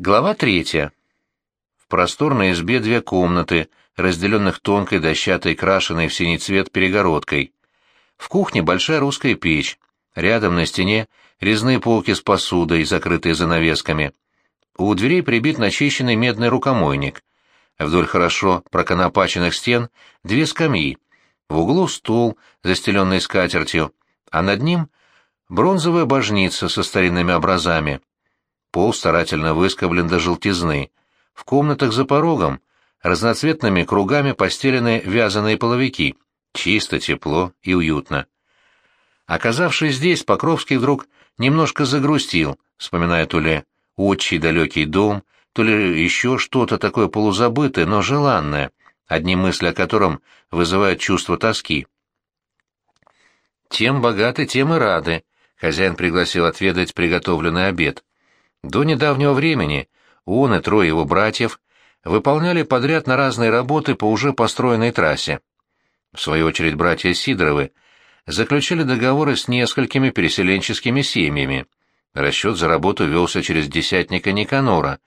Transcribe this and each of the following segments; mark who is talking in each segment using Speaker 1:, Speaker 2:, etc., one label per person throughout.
Speaker 1: Глава третья. В просторной избе две комнаты, разделенных тонкой дощатой крашеной в синий цвет перегородкой. В кухне большая русская печь. Рядом на стене резные полки с посудой, закрытые занавесками. У дверей прибит начищенный медный рукомойник. Вдоль хорошо проконопаченных стен две скамьи. В углу стул, застеленный скатертью, а над ним бронзовая божница со старинными образами. Пол старательно выскоблен до желтизны. В комнатах за порогом разноцветными кругами постелены вязаные половики. Чисто, тепло и уютно. Оказавшись здесь, Покровский вдруг немножко загрустил, вспоминая то ли отчий далекий дом, то ли еще что-то такое полузабытое, но желанное, одни мысли о котором вызывают чувство тоски. Тем богаты, тем и рады. Хозяин пригласил отведать приготовленный обед. До недавнего времени он и трое его братьев выполняли подряд на разные работы по уже построенной трассе. В свою очередь братья Сидоровы заключили договоры с несколькими переселенческими семьями. Расчет за работу велся через десятника Никанора,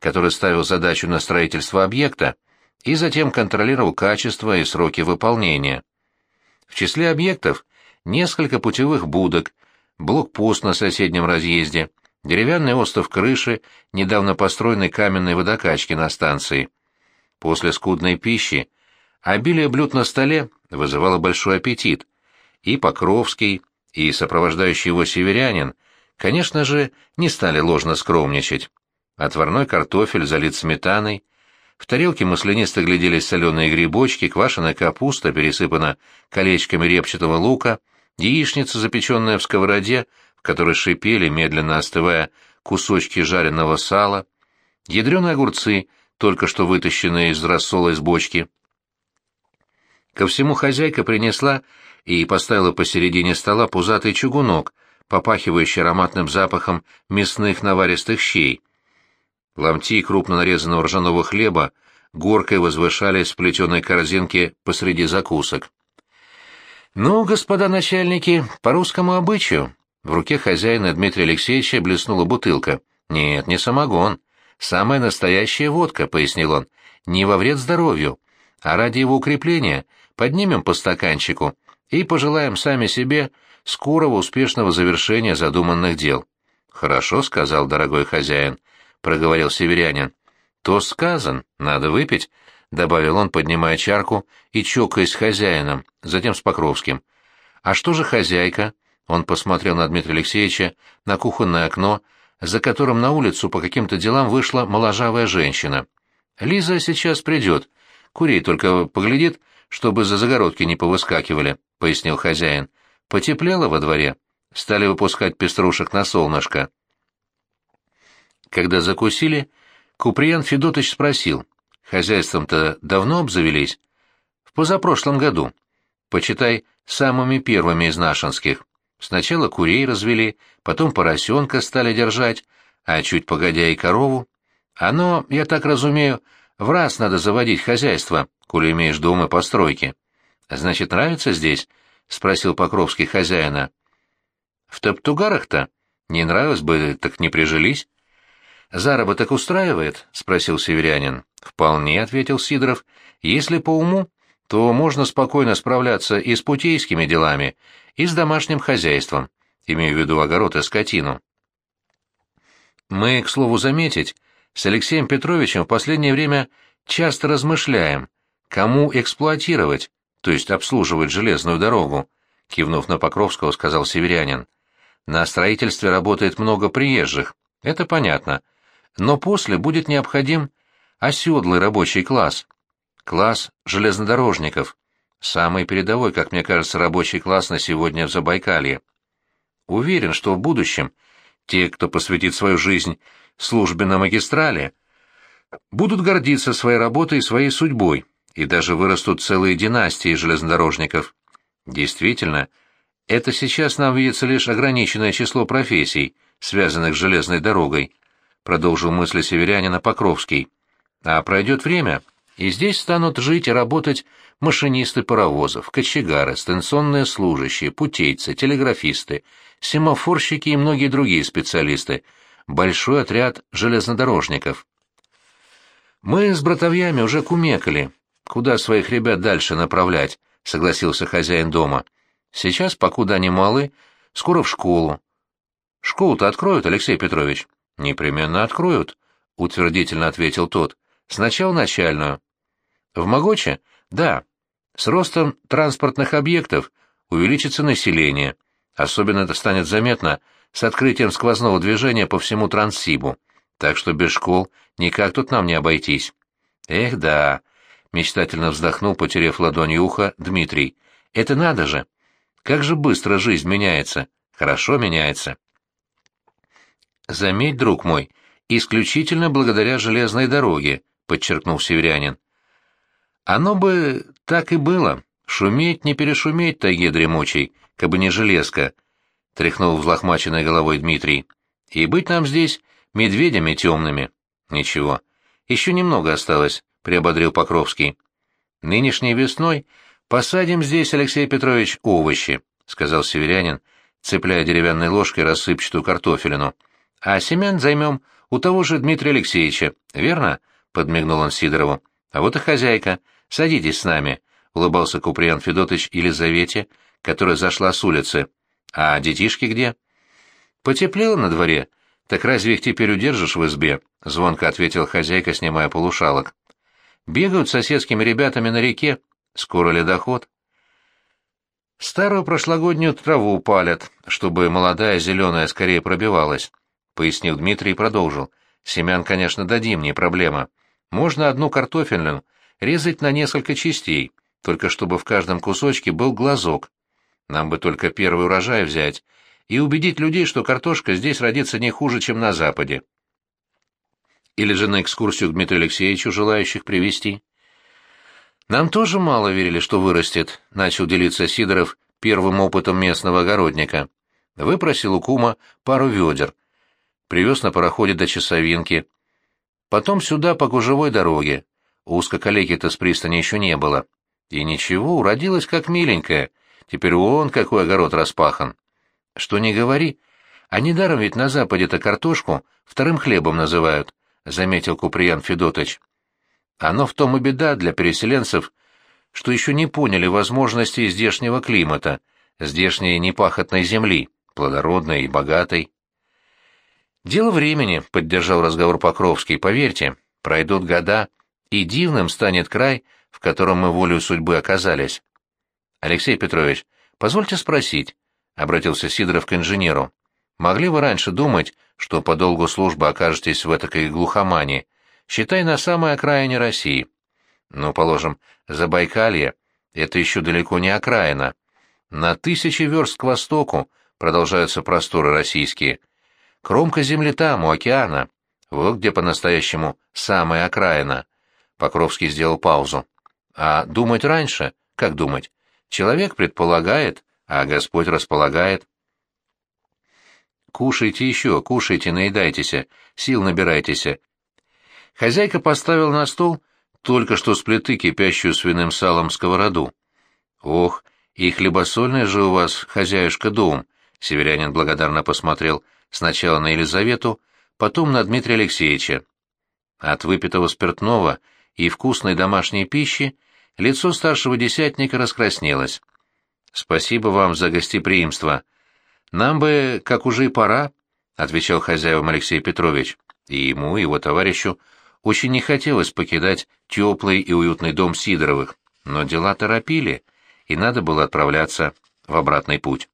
Speaker 1: который ставил задачу на строительство объекта и затем контролировал качество и сроки выполнения. В числе объектов несколько путевых будок, блокпост на соседнем разъезде — деревянный остов крыши недавно построенной каменной водокачки на станции. После скудной пищи обилие блюд на столе вызывало большой аппетит, и Покровский, и сопровождающий его северянин, конечно же, не стали ложно скромничать. Отварной картофель залит сметаной, в тарелке маслянисто гляделись соленые грибочки, квашеная капуста пересыпана колечками репчатого лука, яичница, запеченная в сковороде, которой шипели, медленно остывая, кусочки жареного сала, ядреные огурцы, только что вытащенные из рассола из бочки. Ко всему хозяйка принесла и поставила посередине стола пузатый чугунок, попахивающий ароматным запахом мясных наваристых щей. Ломти крупно нарезанного ржаного хлеба горкой возвышались в плетеной корзинке посреди закусок. «Ну, господа начальники, по русскому обычаю, в руке хозяина Дмитрия Алексеевича блеснула бутылка. «Нет, не самогон. Самая настоящая водка», — пояснил он. «Не во вред здоровью, а ради его укрепления поднимем по стаканчику и пожелаем сами себе скорого успешного завершения задуманных дел». «Хорошо», — сказал дорогой хозяин, — проговорил северянин. «То сказан, надо выпить», — добавил он, поднимая чарку и чокаясь с хозяином, затем с Покровским. «А что же хозяйка?» Он посмотрел на Дмитрия Алексеевича, на кухонное окно, за которым на улицу по каким-то делам вышла моложавая женщина. «Лиза сейчас придет. Курей только поглядит, чтобы за загородки не повыскакивали», — пояснил хозяин. «Потеплело во дворе. Стали выпускать пеструшек на солнышко». Когда закусили, Куприян Федотович спросил, «Хозяйством-то давно обзавелись?» «В позапрошлом году. Почитай, самыми первыми из нашинских. Сначала курей развели, потом поросенка стали держать, а чуть погодя и корову. Оно, я так разумею, в раз надо заводить хозяйство, коли имеешь дом и постройки. Значит, нравится здесь? — спросил Покровский хозяина. В Топтугарах-то? Не нравилось бы, так не прижились. Заработок устраивает? — спросил северянин. Вполне, — ответил Сидоров. Если по уму, то можно спокойно справляться и с путейскими делами, и с домашним хозяйством, имею в виду огород и скотину. Мы, к слову заметить, с Алексеем Петровичем в последнее время часто размышляем, кому эксплуатировать, то есть обслуживать железную дорогу, кивнув на Покровского, сказал северянин. На строительстве работает много приезжих, это понятно, но после будет необходим оседлый рабочий класс, Класс железнодорожников. Самый передовой, как мне кажется, рабочий класс на сегодня в Забайкалье. Уверен, что в будущем те, кто посвятит свою жизнь службе на магистрали, будут гордиться своей работой и своей судьбой, и даже вырастут целые династии железнодорожников. Действительно, это сейчас нам видится лишь ограниченное число профессий, связанных с железной дорогой, продолжил мысли северянина Покровский. А пройдет время, и здесь станут жить и работать машинисты паровозов, кочегары, станционные служащие, путейцы, телеграфисты, семафорщики и многие другие специалисты. большой отряд железнодорожников. «Мы с братовьями уже кумекали. Куда своих ребят дальше направлять?» — согласился хозяин дома. «Сейчас, покуда они малы, скоро в школу. Школу-то откроют, Алексей Петрович?» «Непременно откроют», — утвердительно ответил тот. «Сначала начальную». «В Могоче?» «Да. С ростом транспортных объектов увеличится население. Особенно это станет заметно с открытием сквозного движения по всему Транссибу. Так что без школ никак тут нам не обойтись». «Эх, да», — мечтательно вздохнул, потеряв ладонью ухо, Дмитрий. «Это надо же! Как же быстро жизнь меняется! Хорошо меняется!» «Заметь, друг мой, исключительно благодаря железной дороге», — подчеркнул северянин. «Оно бы так и было. Шуметь не перешуметь тайге дремучей, бы не железка», — тряхнул взлохмаченной головой Дмитрий. «И быть нам здесь медведями темными». «Ничего, еще немного осталось», — приободрил Покровский. «Нынешней весной посадим здесь, Алексей Петрович, овощи», — сказал северянин, цепляя деревянной ложкой рассыпчатую картофелину. А семян займем у того же Дмитрия Алексеевича, верно? — подмигнул он Сидорову. — А вот и хозяйка. Садитесь с нами, — улыбался Куприян Федотович Елизавете, которая зашла с улицы. — А детишки где? — Потеплело на дворе. Так разве их теперь удержишь в избе? — звонко ответила хозяйка, снимая полушалок. — Бегают с соседскими ребятами на реке. Скоро ледоход. Старую прошлогоднюю траву палят, чтобы молодая зеленая скорее пробивалась пояснил Дмитрий и продолжил. Семян, конечно, дадим, не проблема. Можно одну картофельную резать на несколько частей, только чтобы в каждом кусочке был глазок. Нам бы только первый урожай взять и убедить людей, что картошка здесь родится не хуже, чем на Западе. Или же на экскурсию к Дмитрию Алексеевичу желающих привести. Нам тоже мало верили, что вырастет, начал делиться Сидоров первым опытом местного огородника. Выпросил у кума пару ведер — привез на пароходе до Часовинки. Потом сюда по гужевой дороге. Узкоколеки-то с пристани еще не было. И ничего, уродилась как миленькая. Теперь он какой огород распахан. Что не говори, а недаром ведь на Западе-то картошку вторым хлебом называют, — заметил Куприян Федотович. Оно в том и беда для переселенцев, что еще не поняли возможностей здешнего климата, здешней непахотной земли, плодородной и богатой. «Дело времени», — поддержал разговор Покровский, — «поверьте, пройдут года, и дивным станет край, в котором мы волею судьбы оказались». «Алексей Петрович, позвольте спросить», — обратился Сидоров к инженеру, — «могли вы раньше думать, что по долгу службы окажетесь в этакой глухомане, считай на самой окраине России? Ну, положим, Забайкалье — это еще далеко не окраина. На тысячи верст к востоку продолжаются просторы российские — Кромка земли там, у океана. Вот где по-настоящему самая окраина. Покровский сделал паузу. А думать раньше? Как думать? Человек предполагает, а Господь располагает. Кушайте еще, кушайте, наедайтесь, сил набирайтесь. Хозяйка поставила на стол только что с плиты кипящую свиным салом сковороду. Ох, и хлебосольный же у вас, хозяюшка, дом, северянин благодарно посмотрел сначала на Елизавету, потом на Дмитрия Алексеевича. От выпитого спиртного и вкусной домашней пищи лицо старшего десятника раскраснелось. «Спасибо вам за гостеприимство. Нам бы, как уже и пора», — отвечал хозяевам Алексей Петрович. И ему, и его товарищу очень не хотелось покидать теплый и уютный дом Сидоровых, но дела торопили, и надо было отправляться в обратный путь.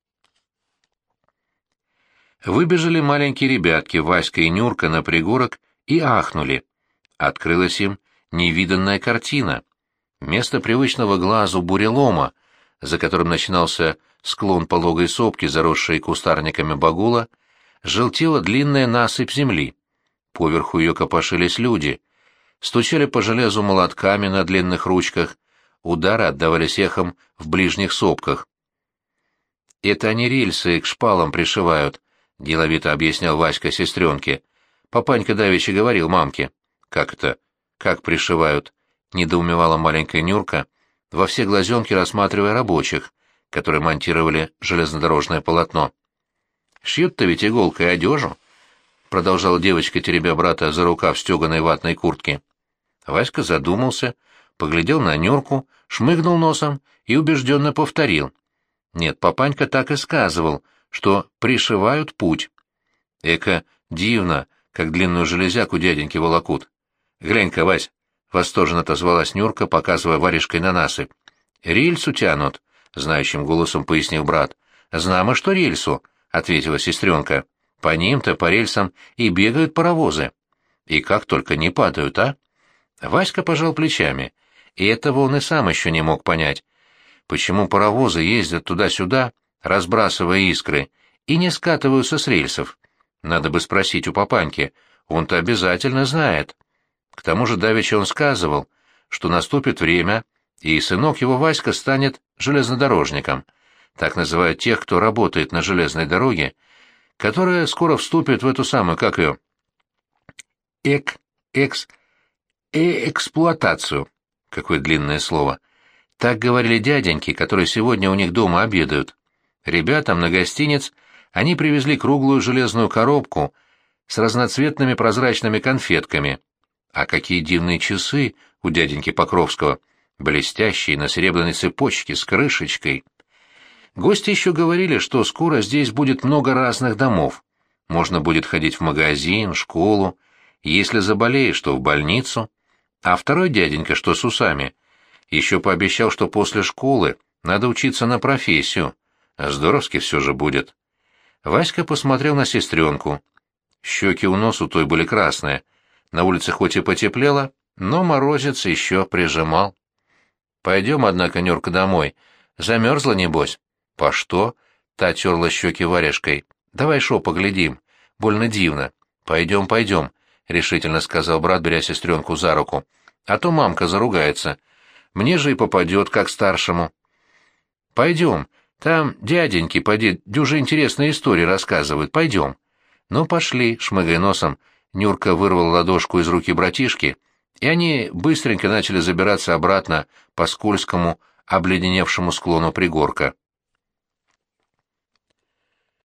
Speaker 1: Выбежали маленькие ребятки, Васька и Нюрка, на пригорок и ахнули. Открылась им невиданная картина. Вместо привычного глазу бурелома, за которым начинался склон пологой сопки, заросшей кустарниками багула, желтела длинная насыпь земли. Поверху ее копошились люди. Стучали по железу молотками на длинных ручках, удары отдавались эхом в ближних сопках. Это они рельсы к шпалам пришивают, — деловито объяснял Васька сестренке. «Папанька давеча говорил мамке». «Как это? Как пришивают?» — недоумевала маленькая Нюрка, во все глазенки рассматривая рабочих, которые монтировали железнодорожное полотно. «Шьют-то ведь иголкой одежу. продолжала девочка, теребя брата за рукав стеганой ватной куртки. Васька задумался, поглядел на Нюрку, шмыгнул носом и убежденно повторил. Нет, папанька так и сказывал, что пришивают путь. Эка дивно, как длинную железяку дяденьки волокут. Глянь-ка, Вась, — восторженно отозвалась Нюрка, показывая варежкой на насыпь. «Рельсу тянут», — знающим голосом пояснил брат. «Знамо, что рельсу», — ответила сестренка. «По ним-то, по рельсам, и бегают паровозы. И как только не падают, а?» Васька пожал плечами, и этого он и сам еще не мог понять. Почему паровозы ездят туда-сюда, разбрасывая искры, и не скатываются с рельсов? Надо бы спросить у папаньки, он-то обязательно знает. К тому же давеча он сказывал, что наступит время, и сынок его Васька станет железнодорожником. Так называют тех, кто работает на железной дороге, которая скоро вступит в эту самую, как ее, эк, экс, э эксплуатацию. Какое длинное слово. Так говорили дяденьки, которые сегодня у них дома обедают. Ребятам на гостиниц они привезли круглую железную коробку с разноцветными прозрачными конфетками — а какие дивные часы у дяденьки Покровского, блестящие на серебряной цепочке с крышечкой. Гости еще говорили, что скоро здесь будет много разных домов. Можно будет ходить в магазин, школу, если заболеешь, то в больницу. А второй дяденька, что с усами, еще пообещал, что после школы надо учиться на профессию. Здоровски все же будет. Васька посмотрел на сестренку. Щеки у носу той были красные, на улице хоть и потеплело, но морозец еще прижимал. «Пойдем, однако, Нюрка, домой. Замерзла, небось?» «По что?» — та терла щеки варежкой. «Давай шо поглядим. Больно дивно. Пойдем, пойдем», — решительно сказал брат, беря сестренку за руку. «А то мамка заругается. Мне же и попадет, как старшему». «Пойдем. Там дяденьки, поди, дюжи интересные истории рассказывают. Пойдем». «Ну, пошли», — шмыгай носом, — Нюрка вырвал ладошку из руки братишки, и они быстренько начали забираться обратно по скользкому, обледеневшему склону пригорка.